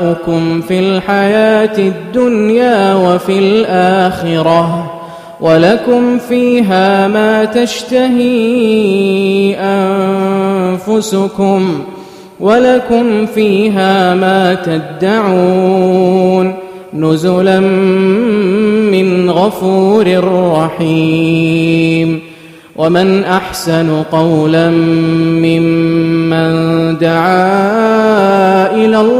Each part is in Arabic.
جزاؤكم في الحياة الدنيا وفي الآخرة ولكم فيها ما تشتهي أنفسكم ولكم فيها ما تدعون نزلا من غفور رحيم ومن أحسن قولا ممن دعا إلى الله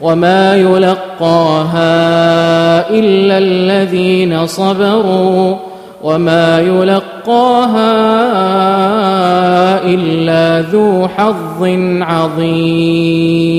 وما يلقاها إلا الذين صبروا وما يلقاها إلا ذو حظ عظيم